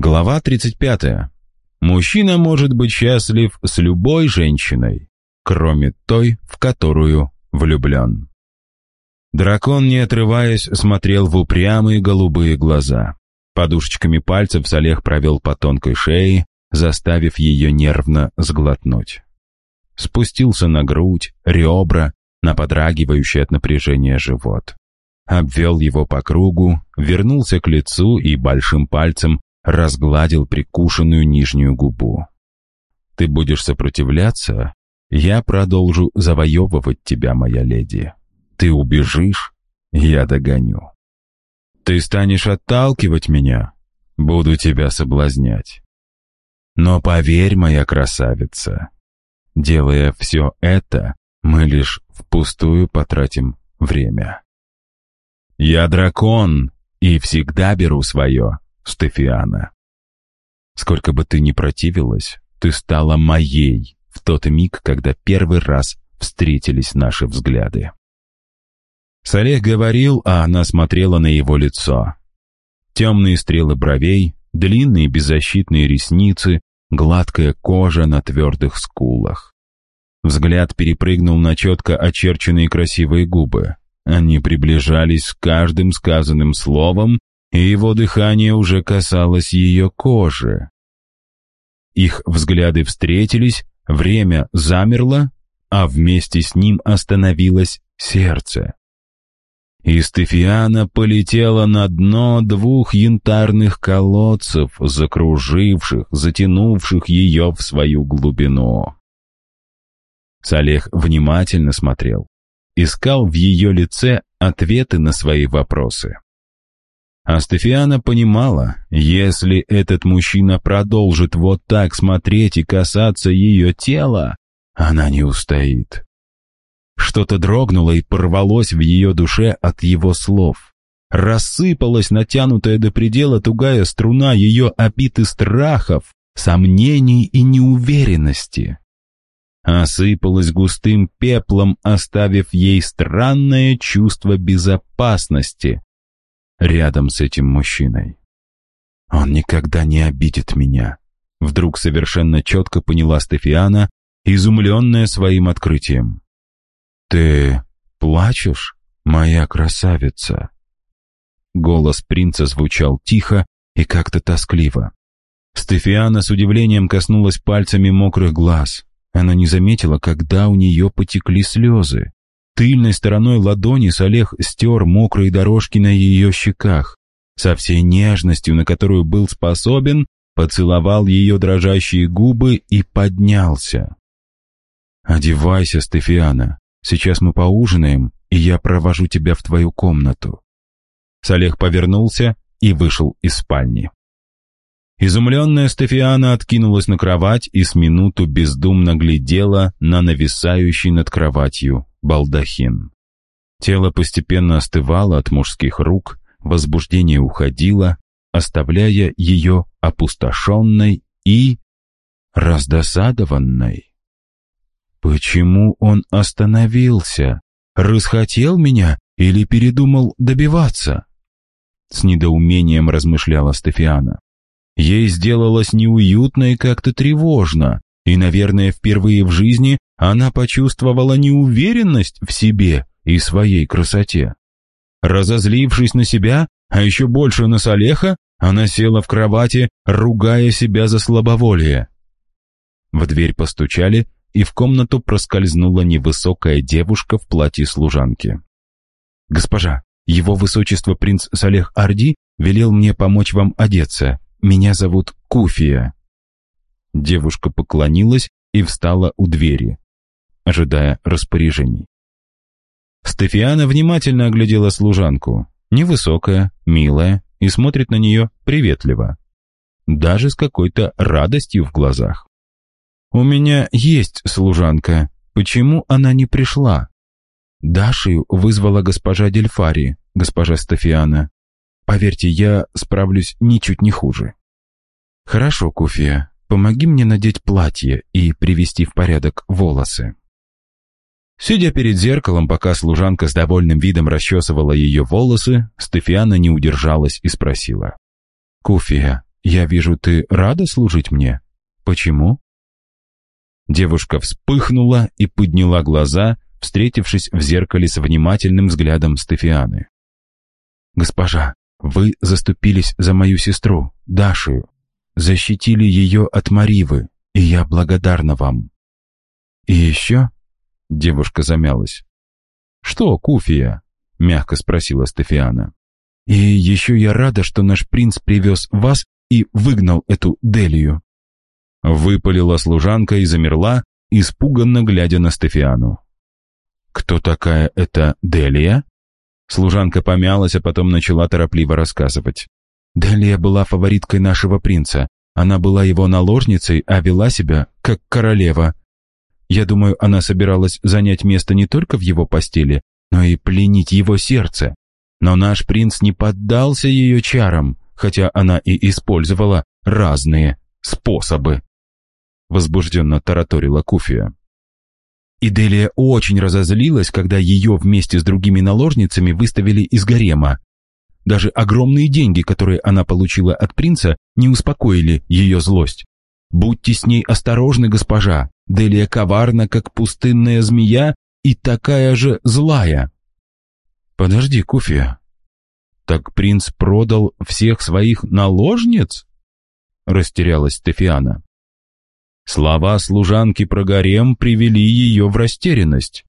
Глава 35. Мужчина может быть счастлив с любой женщиной, кроме той, в которую влюблен. Дракон, не отрываясь, смотрел в упрямые голубые глаза. Подушечками пальцев Салех провел по тонкой шее, заставив ее нервно сглотнуть. Спустился на грудь, ребра, на подрагивающий от напряжения живот. Обвел его по кругу, вернулся к лицу и большим пальцем разгладил прикушенную нижнюю губу. «Ты будешь сопротивляться? Я продолжу завоевывать тебя, моя леди. Ты убежишь? Я догоню. Ты станешь отталкивать меня? Буду тебя соблазнять. Но поверь, моя красавица, делая все это, мы лишь впустую потратим время. Я дракон и всегда беру свое, Стефиана. Сколько бы ты ни противилась, ты стала моей в тот миг, когда первый раз встретились наши взгляды. Салех говорил, а она смотрела на его лицо. Темные стрелы бровей, длинные беззащитные ресницы, гладкая кожа на твердых скулах. Взгляд перепрыгнул на четко очерченные красивые губы. Они приближались с каждым сказанным словом, и его дыхание уже касалось ее кожи. Их взгляды встретились, время замерло, а вместе с ним остановилось сердце. И Стефиана полетела на дно двух янтарных колодцев, закруживших, затянувших ее в свою глубину. Салех внимательно смотрел, искал в ее лице ответы на свои вопросы. А Стефиана понимала, если этот мужчина продолжит вот так смотреть и касаться ее тела, она не устоит. Что-то дрогнуло и порвалось в ее душе от его слов. Рассыпалась натянутая до предела тугая струна ее обиты страхов, сомнений и неуверенности. Осыпалась густым пеплом, оставив ей странное чувство безопасности, рядом с этим мужчиной. Он никогда не обидит меня. Вдруг совершенно четко поняла Стефиана, изумленная своим открытием. «Ты плачешь, моя красавица?» Голос принца звучал тихо и как-то тоскливо. Стефиана с удивлением коснулась пальцами мокрых глаз. Она не заметила, когда у нее потекли слезы. Тыльной стороной ладони Салех стер мокрые дорожки на ее щеках. Со всей нежностью, на которую был способен, поцеловал ее дрожащие губы и поднялся. «Одевайся, Стефиана. Сейчас мы поужинаем, и я провожу тебя в твою комнату». Салех повернулся и вышел из спальни. Изумленная Стефиана откинулась на кровать и с минуту бездумно глядела на нависающий над кроватью балдахин. Тело постепенно остывало от мужских рук, возбуждение уходило, оставляя ее опустошенной и раздосадованной. Почему он остановился? Расхотел меня или передумал добиваться? С недоумением размышляла Стефиана. Ей сделалось неуютно и как-то тревожно, и, наверное, впервые в жизни она почувствовала неуверенность в себе и своей красоте. Разозлившись на себя, а еще больше на Салеха, она села в кровати, ругая себя за слабоволие. В дверь постучали, и в комнату проскользнула невысокая девушка в платье служанки. «Госпожа, его высочество принц Салех Арди велел мне помочь вам одеться. Меня зовут Куфия». Девушка поклонилась и встала у двери ожидая распоряжений. Стефиана внимательно оглядела служанку. Невысокая, милая и смотрит на нее приветливо. Даже с какой-то радостью в глазах. «У меня есть служанка. Почему она не пришла?» Дашию вызвала госпожа Дельфари, госпожа Стефиана. Поверьте, я справлюсь ничуть не хуже. Хорошо, Куфия, помоги мне надеть платье и привести в порядок волосы. Сидя перед зеркалом, пока служанка с довольным видом расчесывала ее волосы, Стефиана не удержалась и спросила. «Куфия, я вижу, ты рада служить мне. Почему?» Девушка вспыхнула и подняла глаза, встретившись в зеркале с внимательным взглядом Стефианы. «Госпожа, вы заступились за мою сестру, Дашу, защитили ее от Маривы, и я благодарна вам. И еще...» Девушка замялась. «Что, Куфия?» — мягко спросила Стефиана. «И еще я рада, что наш принц привез вас и выгнал эту Делию». Выпалила служанка и замерла, испуганно глядя на Стефиану. «Кто такая эта Делия?» Служанка помялась, а потом начала торопливо рассказывать. «Делия была фавориткой нашего принца. Она была его наложницей, а вела себя как королева. Я думаю, она собиралась занять место не только в его постели, но и пленить его сердце. Но наш принц не поддался ее чарам, хотя она и использовала разные способы возбужденно тараторила Куфия. Иделия очень разозлилась, когда ее вместе с другими наложницами выставили из гарема. Даже огромные деньги, которые она получила от принца, не успокоили ее злость. «Будьте с ней осторожны, госпожа. Делия коварна, как пустынная змея, и такая же злая». «Подожди, Куфия. Так принц продал всех своих наложниц?» Растерялась Стефиана. Слова служанки про гарем привели ее в растерянность.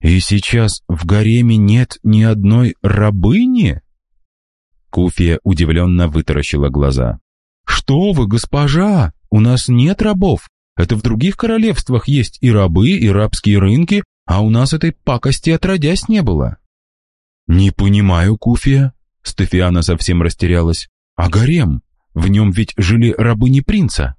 «И сейчас в гареме нет ни одной рабыни?» Куфия удивленно вытаращила глаза. «Что вы, госпожа, у нас нет рабов. Это в других королевствах есть и рабы, и рабские рынки, а у нас этой пакости отродясь не было». «Не понимаю, Куфия», — Стефиана совсем растерялась. «А гарем? В нем ведь жили рабыни принца».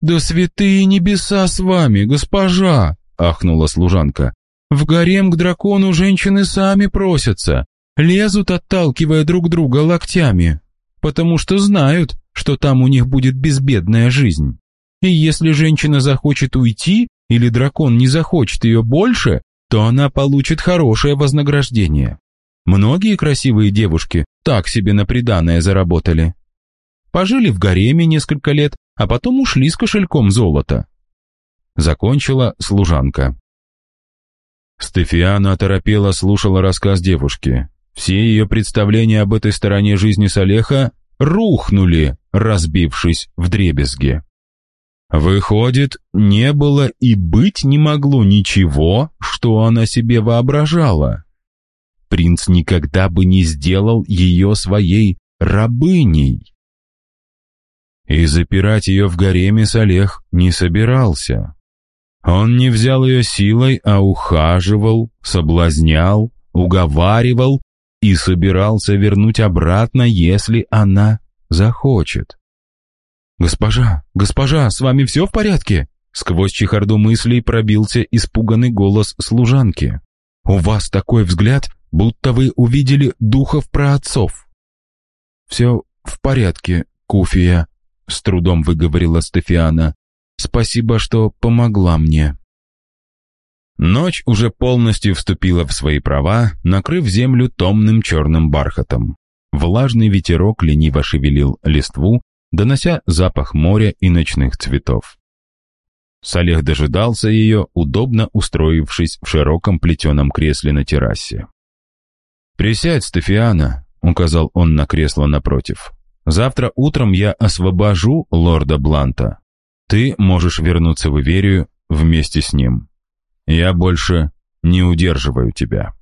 «Да святые небеса с вами, госпожа!» — ахнула служанка. «В гарем к дракону женщины сами просятся, лезут, отталкивая друг друга локтями, потому что знают, что там у них будет безбедная жизнь. И если женщина захочет уйти, или дракон не захочет ее больше, то она получит хорошее вознаграждение. Многие красивые девушки так себе на приданое заработали. Пожили в гареме несколько лет, а потом ушли с кошельком золота. Закончила служанка. Стефиана оторопела слушала рассказ девушки. Все ее представления об этой стороне жизни Салеха рухнули, разбившись в дребезги. Выходит, не было и быть не могло ничего, что она себе воображала. Принц никогда бы не сделал ее своей рабыней. И запирать ее в гареме Салех не собирался. Он не взял ее силой, а ухаживал, соблазнял, уговаривал и собирался вернуть обратно, если она захочет. «Госпожа, госпожа, с вами все в порядке?» Сквозь чехарду мыслей пробился испуганный голос служанки. «У вас такой взгляд, будто вы увидели духов праотцов». «Все в порядке, Куфия», — с трудом выговорила Стефиана. «Спасибо, что помогла мне». Ночь уже полностью вступила в свои права, накрыв землю томным черным бархатом. Влажный ветерок лениво шевелил листву, донося запах моря и ночных цветов. Салех дожидался ее, удобно устроившись в широком плетеном кресле на террасе. «Присядь, Стефиана», — указал он на кресло напротив. Завтра утром я освобожу лорда Бланта. Ты можешь вернуться в Иверию вместе с ним. Я больше не удерживаю тебя».